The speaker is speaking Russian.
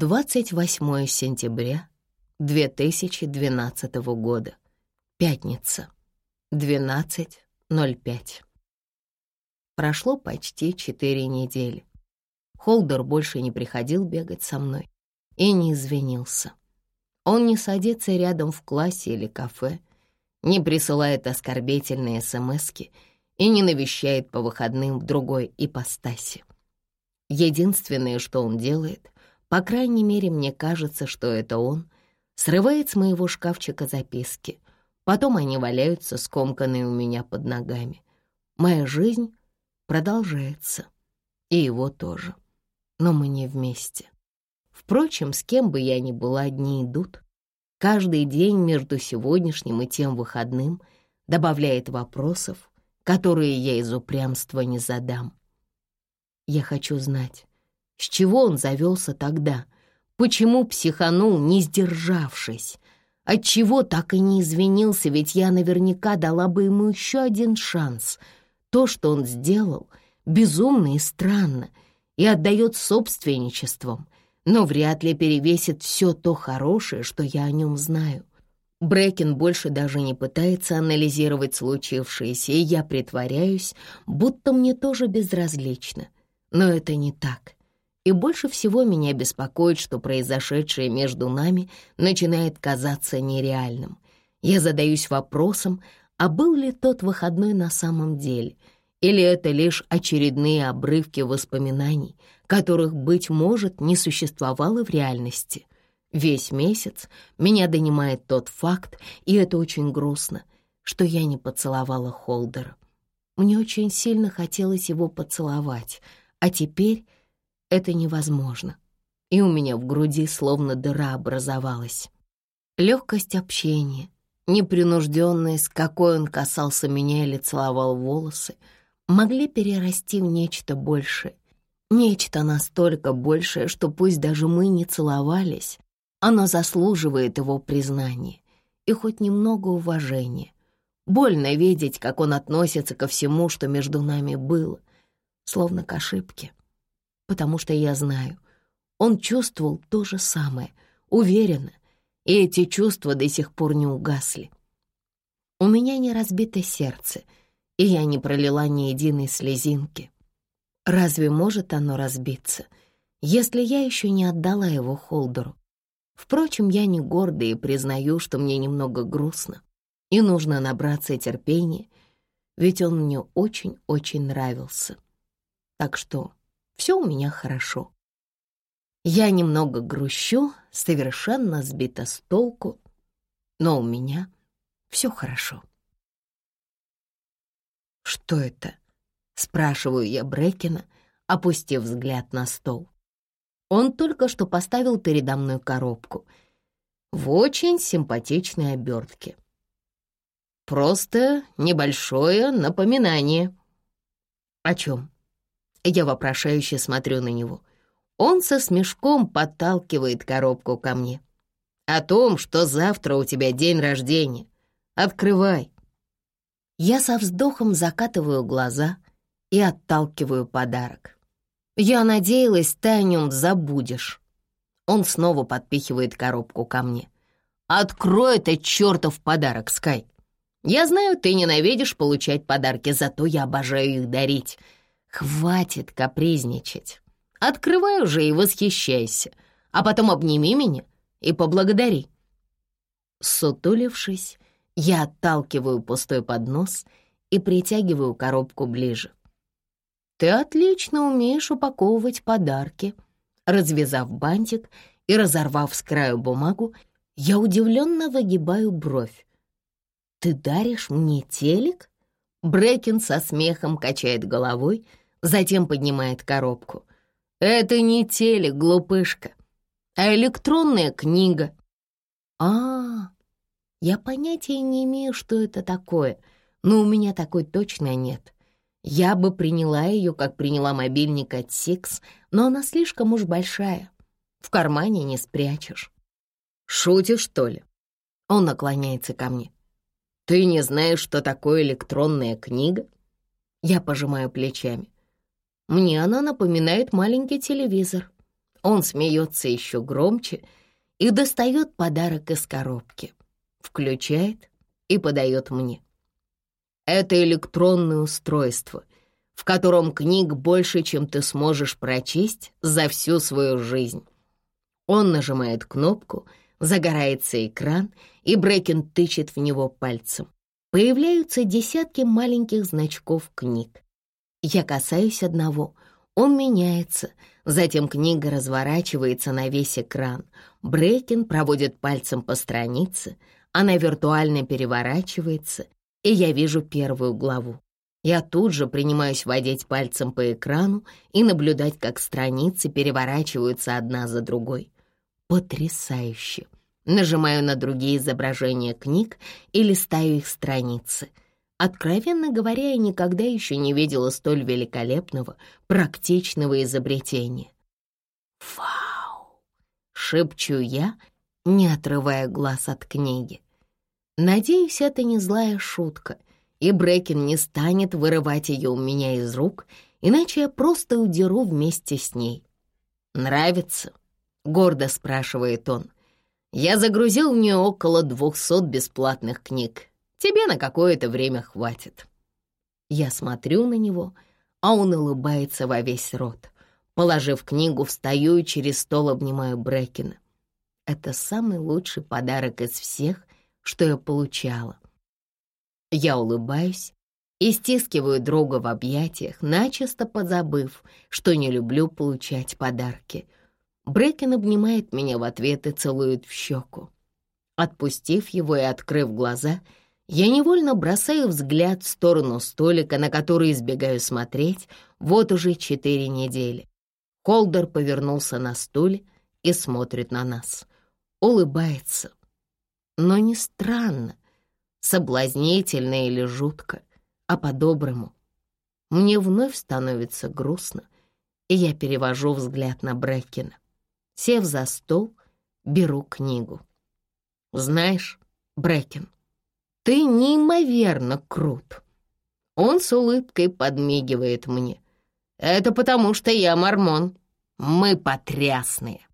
28 сентября 2012 года. Пятница. 12.05. Прошло почти четыре недели. Холдер больше не приходил бегать со мной и не извинился. Он не садится рядом в классе или кафе, не присылает оскорбительные смски и не навещает по выходным в другой ипостаси. Единственное, что он делает, по крайней мере, мне кажется, что это он, срывает с моего шкафчика записки. Потом они валяются, скомканные у меня под ногами. Моя жизнь продолжается, и его тоже. Но мы не вместе. Впрочем, с кем бы я ни была, дни идут. Каждый день между сегодняшним и тем выходным добавляет вопросов, которые я из упрямства не задам. Я хочу знать, с чего он завелся тогда, почему психанул, не сдержавшись, отчего так и не извинился, ведь я наверняка дала бы ему еще один шанс. То, что он сделал, безумно и странно, и отдает собственничеством, но вряд ли перевесит все то хорошее, что я о нем знаю. Брэкин больше даже не пытается анализировать случившееся, и я притворяюсь, будто мне тоже безразлично — но это не так. И больше всего меня беспокоит, что произошедшее между нами начинает казаться нереальным. Я задаюсь вопросом, а был ли тот выходной на самом деле, или это лишь очередные обрывки воспоминаний, которых, быть может, не существовало в реальности. Весь месяц меня донимает тот факт, и это очень грустно, что я не поцеловала Холдера. Мне очень сильно хотелось его поцеловать — а теперь это невозможно. И у меня в груди словно дыра образовалась. Легкость общения, непринужденность, какой он касался меня или целовал волосы, могли перерасти в нечто большее. Нечто настолько большее, что пусть даже мы не целовались, оно заслуживает его признания и хоть немного уважения. Больно видеть, как он относится ко всему, что между нами было, словно к ошибке. Потому что я знаю, он чувствовал то же самое, уверенно, и эти чувства до сих пор не угасли. У меня не разбито сердце, и я не пролила ни единой слезинки. Разве может оно разбиться, если я еще не отдала его Холдеру? Впрочем, я не горда и признаю, что мне немного грустно, и нужно набраться терпения, ведь он мне очень-очень нравился так что все у меня хорошо. Я немного грущу, совершенно сбита с толку, но у меня все хорошо. «Что это?» — спрашиваю я Брекина, опустив взгляд на стол. Он только что поставил передо мной коробку в очень симпатичной обертке. Просто небольшое напоминание. О чем? Я вопрошающе смотрю на него. Он со смешком подталкивает коробку ко мне. «О том, что завтра у тебя день рождения. Открывай». Я со вздохом закатываю глаза и отталкиваю подарок. «Я надеялась, ты о нем забудешь». Он снова подпихивает коробку ко мне. «Открой этот чертов подарок, Скай. Я знаю, ты ненавидишь получать подарки, зато я обожаю их дарить. Хватит капризничать. Открывай уже и восхищайся, а потом обними меня и поблагодари. Сутулившись, я отталкиваю пустой поднос и притягиваю коробку ближе. Ты отлично умеешь упаковывать подарки. Развязав бантик и разорвав с краю бумагу, я удивленно выгибаю бровь. «Ты даришь мне телек?» Брекин со смехом качает головой, затем поднимает коробку. «Это не телек, глупышка, а электронная книга». «А, я понятия не имею, что это такое, но у меня такой точно нет. Я бы приняла ее, как приняла мобильник от Six, но она слишком уж большая. В кармане не спрячешь». «Шутишь, что ли?» Он наклоняется ко мне. «Ты не знаешь, что такое электронная книга?» Я пожимаю плечами. Мне она напоминает маленький телевизор. Он смеется еще громче и достает подарок из коробки, включает и подает мне. Это электронное устройство, в котором книг больше, чем ты сможешь прочесть за всю свою жизнь. Он нажимает кнопку, загорается экран, и Брекен тычет в него пальцем. Появляются десятки маленьких значков книг. Я касаюсь одного, он меняется, затем книга разворачивается на весь экран. Брейкин проводит пальцем по странице, она виртуально переворачивается, и я вижу первую главу. Я тут же принимаюсь водить пальцем по экрану и наблюдать, как страницы переворачиваются одна за другой. Потрясающе! Нажимаю на другие изображения книг и листаю их страницы. Откровенно говоря, я никогда еще не видела столь великолепного, практичного изобретения. «Вау!» — шепчу я, не отрывая глаз от книги. Надеюсь, это не злая шутка, и Брекен не станет вырывать ее у меня из рук, иначе я просто удеру вместе с ней. «Нравится?» — гордо спрашивает он. Я загрузил в нее около двухсот бесплатных книг. Тебе на какое-то время хватит. Я смотрю на него, а он улыбается во весь рот. Положив книгу, встаю и через стол обнимаю Брекина. Это самый лучший подарок из всех, что я получала. Я улыбаюсь и стискиваю друга в объятиях, начисто позабыв, что не люблю получать подарки — Брекен обнимает меня в ответ и целует в щеку. Отпустив его и открыв глаза, я невольно бросаю взгляд в сторону столика, на который избегаю смотреть вот уже четыре недели. Холдер повернулся на стуле и смотрит на нас. Улыбается. Но не странно, соблазнительно или жутко, а по-доброму. Мне вновь становится грустно, и я перевожу взгляд на Бреккина. Сев за стол, беру книгу. «Знаешь, Брекен, ты неимоверно крут». Он с улыбкой подмигивает мне. «Это потому, что я мормон. Мы потрясные».